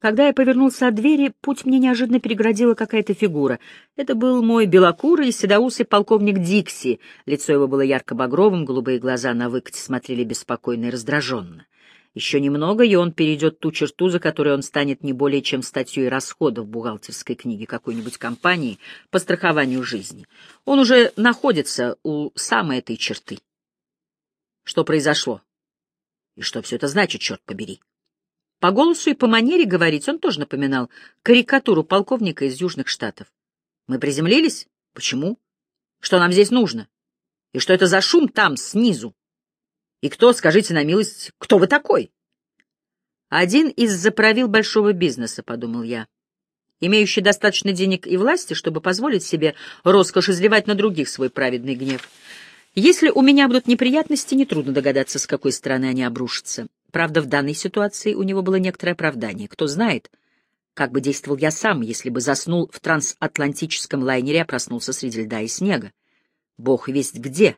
Когда я повернулся от двери, путь мне неожиданно переградила какая-то фигура. Это был мой белокурый седоусый полковник Дикси. Лицо его было ярко-багровым, голубые глаза на выкате смотрели беспокойно и раздраженно. Еще немного, и он перейдет ту черту, за которой он станет не более чем статьей расходов в бухгалтерской книге какой-нибудь компании по страхованию жизни. Он уже находится у самой этой черты. Что произошло? И что все это значит, черт побери? По голосу и по манере говорить он тоже напоминал карикатуру полковника из Южных Штатов. Мы приземлились? Почему? Что нам здесь нужно? И что это за шум там, снизу? И кто, скажите на милость, кто вы такой? Один из заправил большого бизнеса, — подумал я, имеющий достаточно денег и власти, чтобы позволить себе роскошь изливать на других свой праведный гнев. Если у меня будут неприятности, нетрудно догадаться, с какой стороны они обрушатся. Правда, в данной ситуации у него было некоторое оправдание. Кто знает, как бы действовал я сам, если бы заснул в трансатлантическом лайнере, а проснулся среди льда и снега. Бог весть где.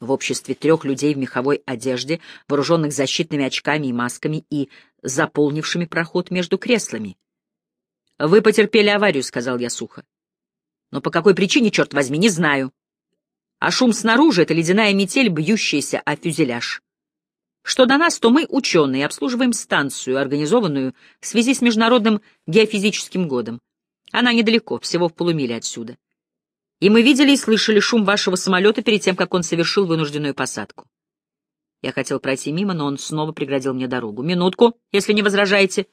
В обществе трех людей в меховой одежде, вооруженных защитными очками и масками и заполнившими проход между креслами. «Вы потерпели аварию», — сказал я сухо. «Но по какой причине, черт возьми, не знаю. А шум снаружи — это ледяная метель, бьющаяся о фюзеляж. Что до нас, то мы, ученые, обслуживаем станцию, организованную в связи с Международным геофизическим годом. Она недалеко, всего в полумиле отсюда. И мы видели и слышали шум вашего самолета перед тем, как он совершил вынужденную посадку. Я хотел пройти мимо, но он снова преградил мне дорогу. «Минутку, если не возражаете».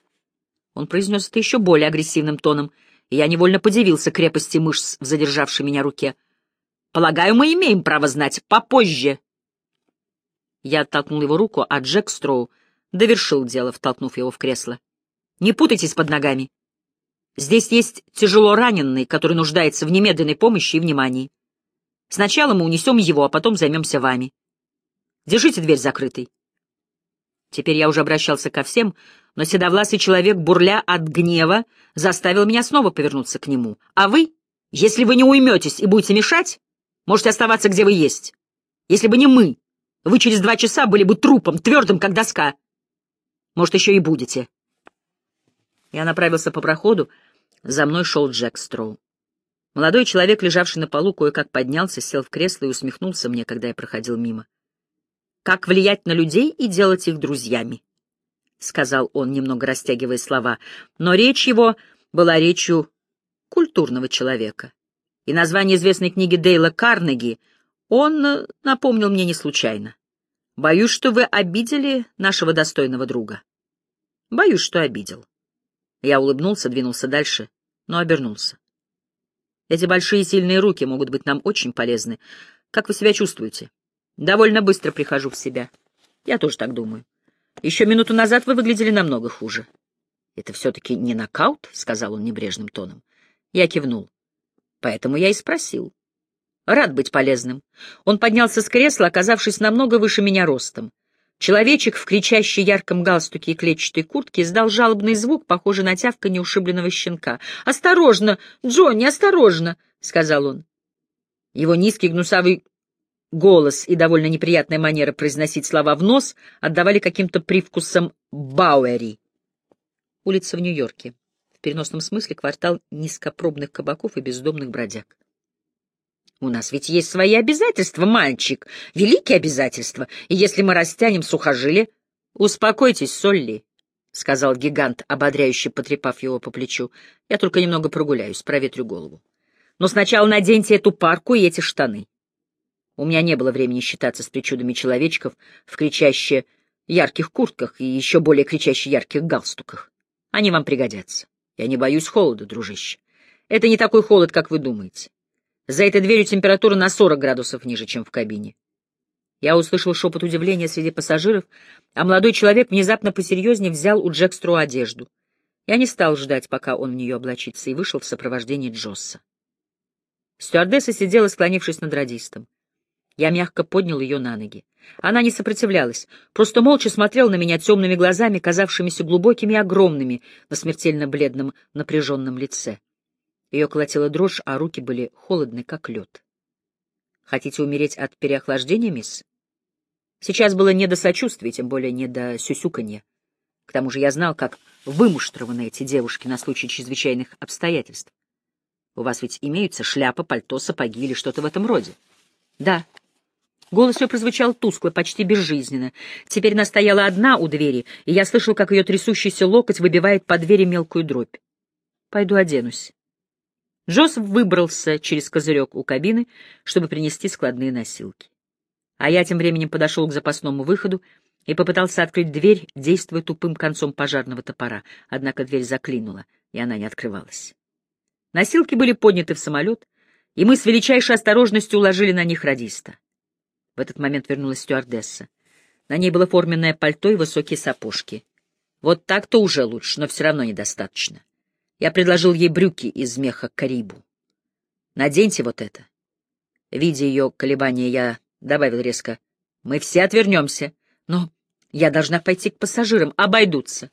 Он произнес это еще более агрессивным тоном, и я невольно подивился крепости мышц в задержавшей меня руке. «Полагаю, мы имеем право знать попозже». Я оттолкнул его руку, а Джек Строу довершил дело, втолкнув его в кресло. «Не путайтесь под ногами. Здесь есть тяжело раненый, который нуждается в немедленной помощи и внимании. Сначала мы унесем его, а потом займемся вами. Держите дверь закрытой». Теперь я уже обращался ко всем, но седовласый человек, бурля от гнева, заставил меня снова повернуться к нему. «А вы, если вы не уйметесь и будете мешать, можете оставаться, где вы есть. Если бы не мы, вы через два часа были бы трупом, твердым, как доска. Может, еще и будете. Я направился по проходу. За мной шел Джек Строу. Молодой человек, лежавший на полу, кое-как поднялся, сел в кресло и усмехнулся мне, когда я проходил мимо. «Как влиять на людей и делать их друзьями?» — сказал он, немного растягивая слова, но речь его была речью культурного человека. И название известной книги Дейла Карнеги он э, напомнил мне не случайно. Боюсь, что вы обидели нашего достойного друга. Боюсь, что обидел. Я улыбнулся, двинулся дальше, но обернулся. Эти большие сильные руки могут быть нам очень полезны. Как вы себя чувствуете? Довольно быстро прихожу в себя. Я тоже так думаю. Еще минуту назад вы выглядели намного хуже. Это все-таки не нокаут, — сказал он небрежным тоном. Я кивнул. Поэтому я и спросил. Рад быть полезным. Он поднялся с кресла, оказавшись намного выше меня ростом. Человечек в кричащей ярком галстуке и клетчатой куртке издал жалобный звук, похожий на тявканье ушибленного щенка. «Осторожно! Джонни, осторожно!» — сказал он. Его низкий гнусавый голос и довольно неприятная манера произносить слова в нос отдавали каким-то привкусом Бауэри. Улица в Нью-Йорке. В переносном смысле квартал низкопробных кабаков и бездомных бродяг. У нас ведь есть свои обязательства, мальчик, великие обязательства, и если мы растянем сухожилие... — Успокойтесь, Солли, — сказал гигант, ободряюще потрепав его по плечу. — Я только немного прогуляюсь, проветрю голову. Но сначала наденьте эту парку и эти штаны. У меня не было времени считаться с причудами человечков в кричаще ярких куртках и еще более кричаще ярких галстуках. Они вам пригодятся. Я не боюсь холода, дружище. Это не такой холод, как вы думаете. За этой дверью температура на 40 градусов ниже, чем в кабине. Я услышал шепот удивления среди пассажиров, а молодой человек внезапно посерьезнее взял у Джекстру одежду. Я не стал ждать, пока он в нее облачится, и вышел в сопровождении Джосса. Стюардесса сидела, склонившись над радистом. Я мягко поднял ее на ноги. Она не сопротивлялась, просто молча смотрела на меня темными глазами, казавшимися глубокими и огромными на смертельно бледном напряженном лице. Ее колотила дрожь, а руки были холодны, как лед. «Хотите умереть от переохлаждения, мисс?» Сейчас было не до сочувствия, тем более не до сюсюканья. К тому же я знал, как вымуштрованы эти девушки на случай чрезвычайных обстоятельств. У вас ведь имеются шляпа, пальто, сапоги или что-то в этом роде? Да. Голос ее прозвучал тускло, почти безжизненно. Теперь она стояла одна у двери, и я слышал, как ее трясущийся локоть выбивает по двери мелкую дробь. Пойду оденусь. Джозеф выбрался через козырек у кабины, чтобы принести складные носилки. А я тем временем подошел к запасному выходу и попытался открыть дверь, действуя тупым концом пожарного топора, однако дверь заклинула, и она не открывалась. Носилки были подняты в самолет, и мы с величайшей осторожностью уложили на них радиста. В этот момент вернулась стюардесса. На ней было форменное пальто и высокие сапожки. Вот так-то уже лучше, но все равно недостаточно. Я предложил ей брюки из меха карибу. «Наденьте вот это». Видя ее колебания, я добавил резко. «Мы все отвернемся, но я должна пойти к пассажирам, обойдутся».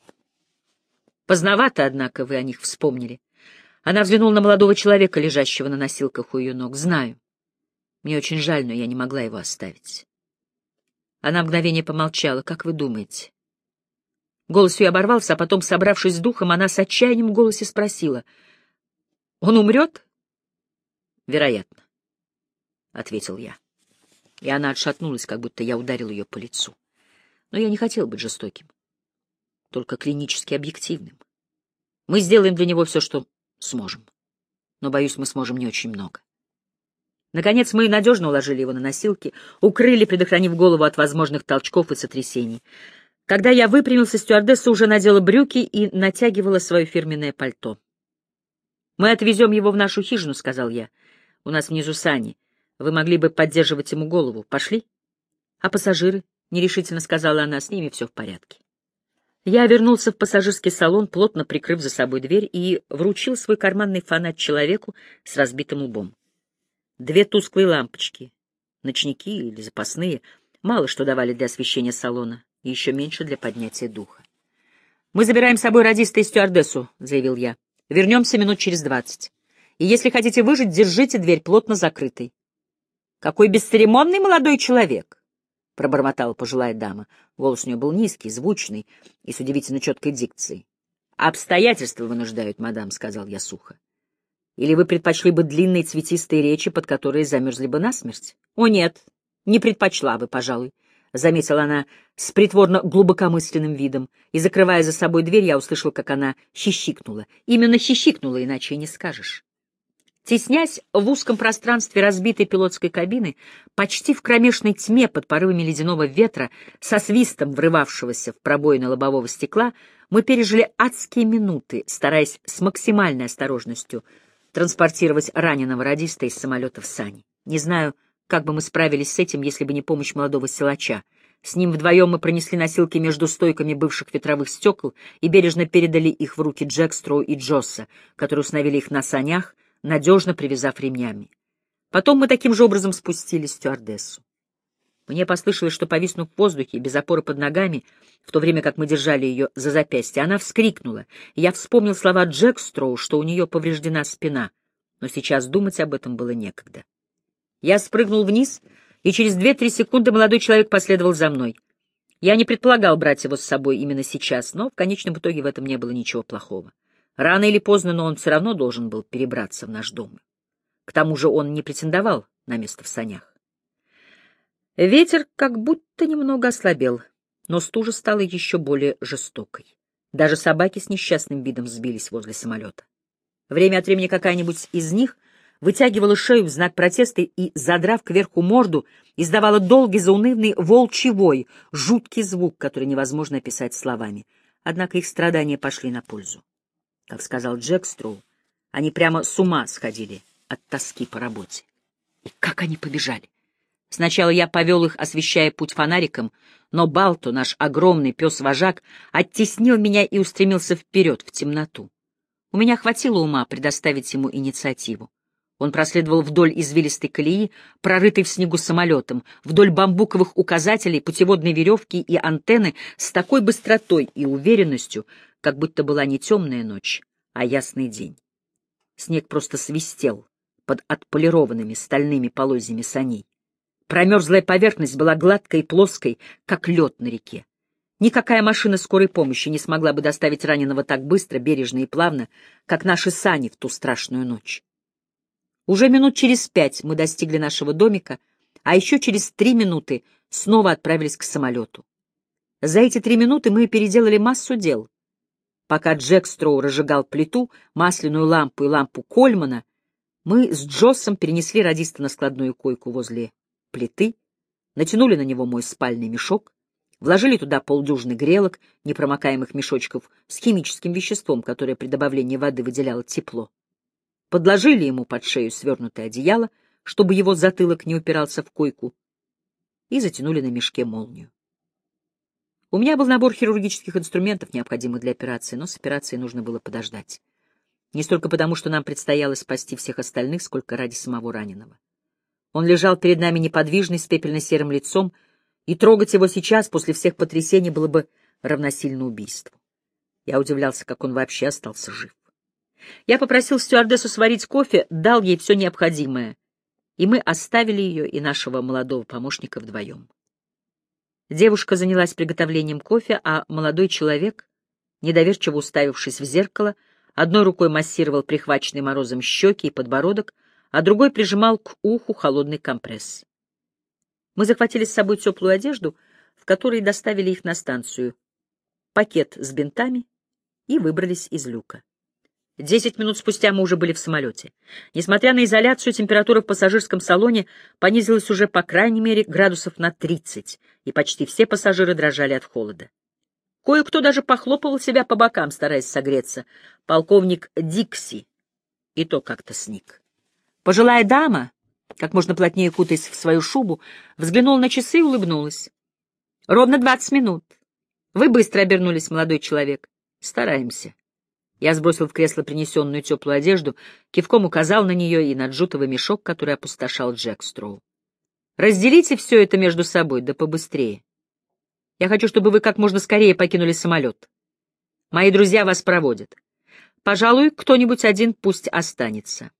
Поздновато, однако, вы о них вспомнили. Она взглянула на молодого человека, лежащего на носилках у ее ног. «Знаю. Мне очень жаль, но я не могла его оставить». Она мгновение помолчала. «Как вы думаете?» Голос ее оборвался, а потом, собравшись с духом, она с отчаянием в голосе спросила. «Он умрет?» «Вероятно», — ответил я. И она отшатнулась, как будто я ударил ее по лицу. Но я не хотел быть жестоким, только клинически объективным. Мы сделаем для него все, что Сможем. Но, боюсь, мы сможем не очень много. Наконец мы надежно уложили его на носилки, укрыли, предохранив голову от возможных толчков и сотрясений. Когда я выпрямился, стюардесса уже надела брюки и натягивала свое фирменное пальто. «Мы отвезем его в нашу хижину», — сказал я. «У нас внизу сани. Вы могли бы поддерживать ему голову. Пошли?» «А пассажиры?» — нерешительно сказала она. «С ними все в порядке». Я вернулся в пассажирский салон, плотно прикрыв за собой дверь, и вручил свой карманный фонарь человеку с разбитым лбом. Две тусклые лампочки, ночники или запасные, мало что давали для освещения салона, и еще меньше для поднятия духа. «Мы забираем с собой радиста и стюардессу», — заявил я. «Вернемся минут через двадцать. И если хотите выжить, держите дверь плотно закрытой». «Какой бесцеремонный молодой человек!» — пробормотала пожилая дама. Голос у нее был низкий, звучный и с удивительно четкой дикцией. «Обстоятельства вынуждают, мадам», — сказал я сухо. «Или вы предпочли бы длинные цветистые речи, под которые замерзли бы насмерть?» «О, нет, не предпочла бы, пожалуй», — заметила она с притворно глубокомысленным видом, и, закрывая за собой дверь, я услышал, как она хищикнула. Именно хищикнула, иначе и не скажешь. Теснясь в узком пространстве разбитой пилотской кабины, почти в кромешной тьме под порывами ледяного ветра, со свистом врывавшегося в пробоины лобового стекла, мы пережили адские минуты, стараясь с максимальной осторожностью транспортировать раненого радиста из самолета в сани. Не знаю, как бы мы справились с этим, если бы не помощь молодого силача. С ним вдвоем мы пронесли носилки между стойками бывших ветровых стекол и бережно передали их в руки Джекстроу и Джосса, которые установили их на санях, надежно привязав ремнями. Потом мы таким же образом спустились в стюардессу. Мне послышалось, что, повиснув в воздухе, без опоры под ногами, в то время как мы держали ее за запястье, она вскрикнула. Я вспомнил слова Джек Строу, что у нее повреждена спина, но сейчас думать об этом было некогда. Я спрыгнул вниз, и через две-три секунды молодой человек последовал за мной. Я не предполагал брать его с собой именно сейчас, но в конечном итоге в этом не было ничего плохого. Рано или поздно, но он все равно должен был перебраться в наш дом. К тому же он не претендовал на место в санях. Ветер как будто немного ослабел, но стужа стала еще более жестокой. Даже собаки с несчастным видом сбились возле самолета. Время от времени какая-нибудь из них вытягивала шею в знак протеста и, задрав кверху морду, издавала долгий заунывный волчий вой, жуткий звук, который невозможно описать словами. Однако их страдания пошли на пользу. Как сказал Джек Строу, они прямо с ума сходили от тоски по работе. И как они побежали! Сначала я повел их, освещая путь фонариком, но Балто, наш огромный пес-вожак, оттеснил меня и устремился вперед, в темноту. У меня хватило ума предоставить ему инициативу. Он проследовал вдоль извилистой колеи, прорытой в снегу самолетом, вдоль бамбуковых указателей, путеводной веревки и антенны с такой быстротой и уверенностью, как будто была не темная ночь, а ясный день. Снег просто свистел под отполированными стальными полозьями саней. Промерзлая поверхность была гладкой и плоской, как лед на реке. Никакая машина скорой помощи не смогла бы доставить раненого так быстро, бережно и плавно, как наши сани в ту страшную ночь. Уже минут через пять мы достигли нашего домика, а еще через три минуты снова отправились к самолету. За эти три минуты мы переделали массу дел. Пока Джек Строу разжигал плиту, масляную лампу и лампу Кольмана, мы с Джоссом перенесли радиста на складную койку возле плиты, натянули на него мой спальный мешок, Вложили туда полдюжины грелок, непромокаемых мешочков с химическим веществом, которое при добавлении воды выделяло тепло. Подложили ему под шею свернутое одеяло, чтобы его затылок не упирался в койку, и затянули на мешке молнию. У меня был набор хирургических инструментов, необходимых для операции, но с операцией нужно было подождать. Не столько потому, что нам предстояло спасти всех остальных, сколько ради самого раненого. Он лежал перед нами неподвижный, с пепельно-серым лицом, и трогать его сейчас, после всех потрясений, было бы равносильно убийству. Я удивлялся, как он вообще остался жив. Я попросил стюардессу сварить кофе, дал ей все необходимое, и мы оставили ее и нашего молодого помощника вдвоем. Девушка занялась приготовлением кофе, а молодой человек, недоверчиво уставившись в зеркало, одной рукой массировал прихваченный морозом щеки и подбородок, а другой прижимал к уху холодный компресс. Мы захватили с собой теплую одежду, в которой доставили их на станцию, пакет с бинтами и выбрались из люка. Десять минут спустя мы уже были в самолете. Несмотря на изоляцию, температура в пассажирском салоне понизилась уже по крайней мере градусов на 30, и почти все пассажиры дрожали от холода. Кое-кто даже похлопывал себя по бокам, стараясь согреться. Полковник Дикси и то как-то сник. Пожилая дама, как можно плотнее кутаясь в свою шубу, взглянула на часы и улыбнулась. «Ровно двадцать минут. Вы быстро обернулись, молодой человек. Стараемся». Я сбросил в кресло принесенную теплую одежду, кивком указал на нее и на джутовый мешок, который опустошал Джек Строу. «Разделите все это между собой, да побыстрее. Я хочу, чтобы вы как можно скорее покинули самолет. Мои друзья вас проводят. Пожалуй, кто-нибудь один пусть останется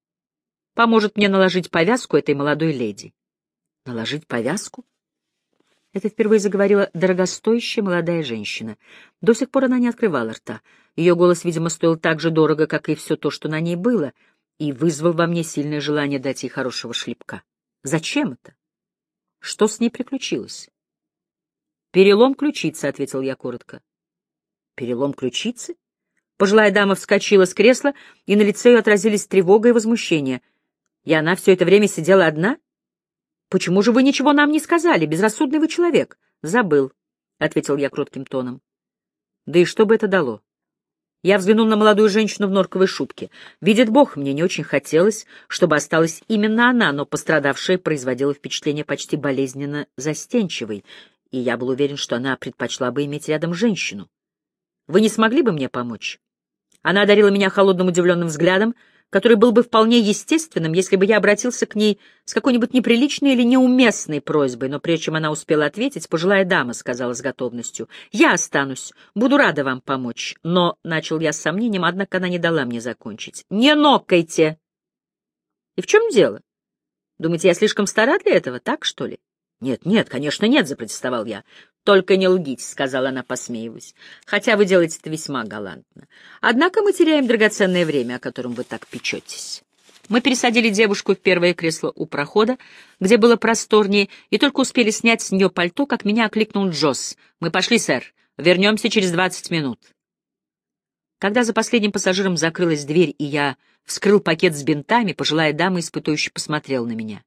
поможет мне наложить повязку этой молодой леди. Наложить повязку? Это впервые заговорила дорогостоящая молодая женщина. До сих пор она не открывала рта. Ее голос, видимо, стоил так же дорого, как и все то, что на ней было, и вызвал во мне сильное желание дать ей хорошего шлепка. Зачем это? Что с ней приключилось? «Перелом ключицы», — ответил я коротко. «Перелом ключицы?» Пожилая дама вскочила с кресла, и на лице ее отразились тревога и возмущение — и она все это время сидела одна? Почему же вы ничего нам не сказали, безрассудный вы человек? Забыл, — ответил я кротким тоном. Да и что бы это дало? Я взглянул на молодую женщину в норковой шубке. Видит Бог, мне не очень хотелось, чтобы осталась именно она, но пострадавшая производила впечатление почти болезненно застенчивой, и я был уверен, что она предпочла бы иметь рядом женщину. Вы не смогли бы мне помочь? Она одарила меня холодным удивленным взглядом, который был бы вполне естественным, если бы я обратился к ней с какой-нибудь неприличной или неуместной просьбой, но прежде чем она успела ответить, пожилая дама сказала с готовностью, «Я останусь, буду рада вам помочь». Но, — начал я с сомнением, однако она не дала мне закончить. «Не нокайте!» «И в чем дело? Думаете, я слишком стара для этого, так, что ли?» «Нет, нет, конечно, нет», — запротестовал я. «Только не лгите», — сказала она, посмеиваясь, «хотя вы делаете это весьма галантно. Однако мы теряем драгоценное время, о котором вы так печетесь». Мы пересадили девушку в первое кресло у прохода, где было просторнее, и только успели снять с нее пальто, как меня окликнул Джосс. «Мы пошли, сэр. Вернемся через двадцать минут». Когда за последним пассажиром закрылась дверь, и я вскрыл пакет с бинтами, пожилая дама испытующе посмотрела на меня.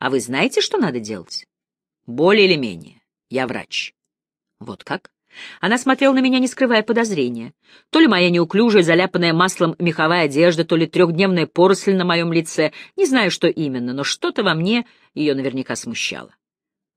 «А вы знаете, что надо делать?» «Более или менее». Я врач. Вот как? Она смотрела на меня, не скрывая подозрения. То ли моя неуклюжая, заляпанная маслом меховая одежда, то ли трехдневная поросль на моем лице. Не знаю, что именно, но что-то во мне ее наверняка смущало.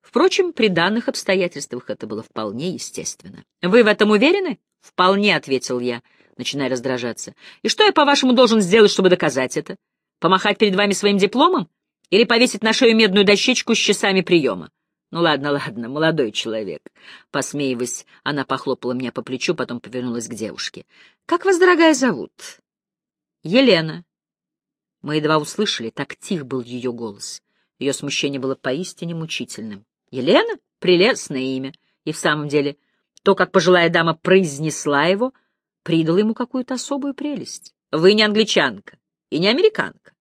Впрочем, при данных обстоятельствах это было вполне естественно. «Вы в этом уверены?» «Вполне», — ответил я, начиная раздражаться. «И что я, по-вашему, должен сделать, чтобы доказать это? Помахать перед вами своим дипломом? Или повесить на шею медную дощечку с часами приема? «Ну ладно, ладно, молодой человек». Посмеиваясь, она похлопала меня по плечу, потом повернулась к девушке. «Как вас, дорогая, зовут?» «Елена». Мы едва услышали, так тих был ее голос. Ее смущение было поистине мучительным. «Елена? Прелестное имя. И в самом деле, То, как пожилая дама произнесла его, придало ему какую-то особую прелесть. Вы не англичанка и не американка.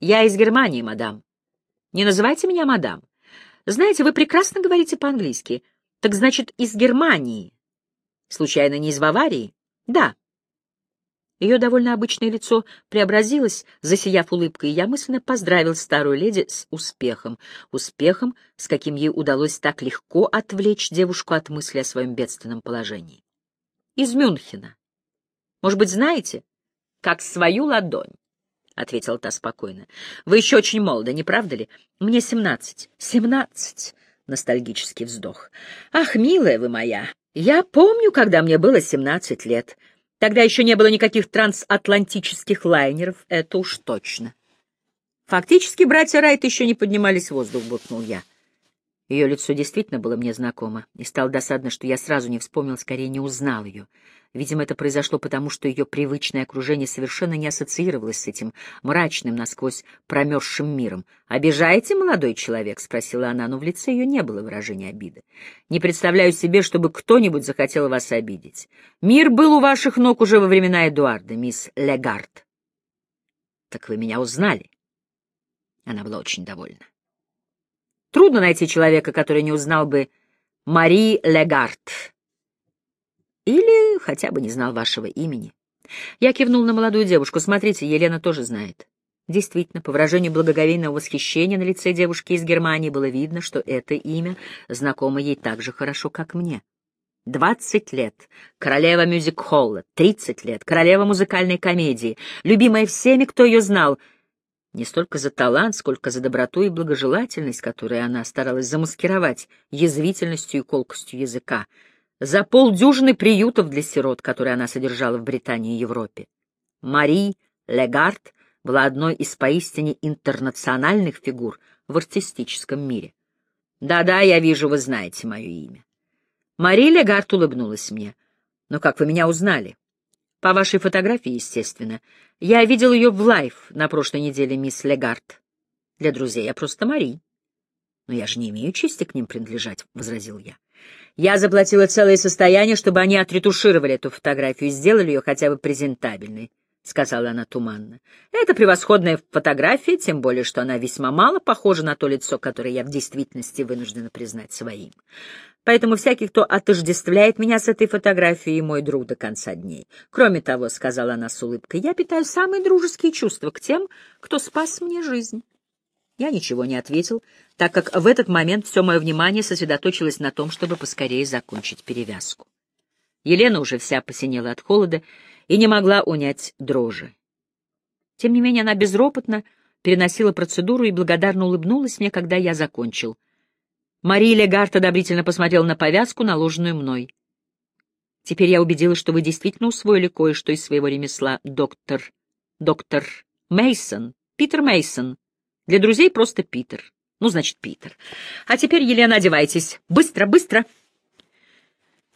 Я из Германии, мадам. Не называйте меня мадам. Знаете, вы прекрасно говорите по-английски. Так значит, из Германии. Случайно не из Баварии? Да. Ее довольно обычное лицо преобразилось, засияв улыбкой, и я мысленно поздравил старую леди с успехом. Успехом, с каким ей удалось так легко отвлечь девушку от мысли о своем бедственном положении. Из Мюнхена. Может быть, знаете? Как свою ладонь. — ответила та спокойно. — Вы еще очень молоды, не правда ли? Мне семнадцать. Семнадцать. Ностальгический вздох. — Ах, милая вы моя! Я помню, когда мне было семнадцать лет. Тогда еще не было никаких трансатлантических лайнеров, это уж точно. Фактически братья Райт еще не поднимались в воздух, буркнул я. Ее лицо действительно было мне знакомо, и стало досадно, что я сразу не вспомнил, скорее не узнал ее. Видимо, это произошло потому, что ее привычное окружение совершенно не ассоциировалось с этим мрачным, насквозь промерзшим миром. «Обижаете, молодой человек?» — спросила она, но в лице ее не было выражения обиды. «Не представляю себе, чтобы кто-нибудь захотел вас обидеть. Мир был у ваших ног уже во времена Эдуарда, мисс Легард». «Так вы меня узнали?» Она была очень довольна. Трудно найти человека, который не узнал бы Мари Легард или хотя бы не знал вашего имени. Я кивнул на молодую девушку. Смотрите, Елена тоже знает. Действительно, по выражению благоговейного восхищения на лице девушки из Германии было видно, что это имя знакомо ей так же хорошо, как мне. Двадцать лет, королева мюзик-холла, тридцать лет, королева музыкальной комедии, любимая всеми, кто ее знал, не столько за талант, сколько за доброту и благожелательность, которую она старалась замаскировать язвительностью и колкостью языка, за полдюжины приютов для сирот, которые она содержала в Британии и Европе. Мари Легард была одной из поистине интернациональных фигур в артистическом мире. «Да-да, я вижу, вы знаете мое имя». Мари Легард улыбнулась мне. «Но как вы меня узнали?» «По вашей фотографии, естественно. Я видел ее в Life на прошлой неделе, мисс Легард. Для друзей я просто Мари». «Но я же не имею чести к ним принадлежать», — возразил я. Я заплатила целое состояние, чтобы они отретушировали эту фотографию и сделали ее хотя бы презентабельной, — сказала она туманно. Это превосходная фотография, тем более, что она весьма мало похожа на то лицо, которое я в действительности вынуждена признать своим. Поэтому всякий, кто отождествляет меня с этой фотографией, мой друг до конца дней. Кроме того, — сказала она с улыбкой, — я питаю самые дружеские чувства к тем, кто спас мне жизнь. Я ничего не ответил, так как в этот момент все мое внимание сосредоточилось на том, чтобы поскорее закончить перевязку. Елена уже вся посинела от холода и не могла унять дрожи. Тем не менее она безропотно переносила процедуру и благодарно улыбнулась мне, когда я закончил. Мария Легард одобрительно посмотрела на повязку, наложенную мной. Теперь я убедилась, что вы действительно усвоили кое-что из своего ремесла, доктор... доктор Мейсон, Питер Мейсон. Для друзей просто Питер. Ну, значит, Питер. А теперь, Елена, одевайтесь. Быстро, быстро.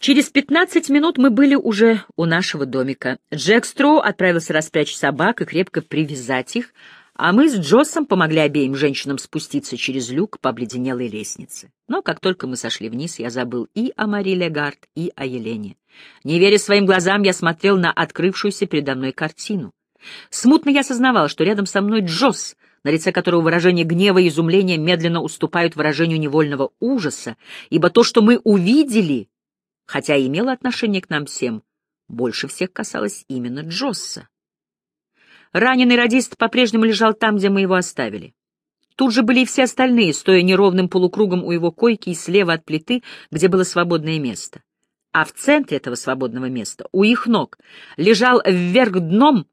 Через пятнадцать минут мы были уже у нашего домика. Джек Строу отправился распрячь собак и крепко привязать их, а мы с Джоссом помогли обеим женщинам спуститься через люк по обледенелой лестнице. Но как только мы сошли вниз, я забыл и о Мари Легард, и о Елене. Не веря своим глазам, я смотрел на открывшуюся передо мной картину. Смутно я осознавал, что рядом со мной Джосс, на лице которого выражение гнева и изумления медленно уступают выражению невольного ужаса, ибо то, что мы увидели, хотя и имело отношение к нам всем, больше всех касалось именно Джосса. Раненый радист по-прежнему лежал там, где мы его оставили. Тут же были и все остальные, стоя неровным полукругом у его койки и слева от плиты, где было свободное место. А в центре этого свободного места, у их ног, лежал вверх дном,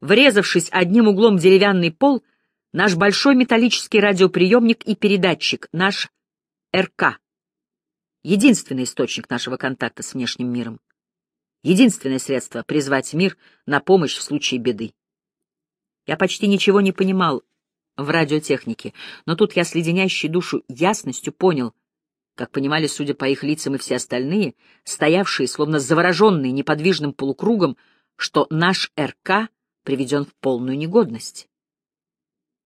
врезавшись одним углом в деревянный пол, наш большой металлический радиоприемник и передатчик, наш РК. Единственный источник нашего контакта с внешним миром. Единственное средство призвать мир на помощь в случае беды. Я почти ничего не понимал в радиотехнике, но тут я с леденящей душу ясностью понял, как понимали, судя по их лицам и все остальные, стоявшие, словно завороженные неподвижным полукругом, что наш РК приведен в полную негодность.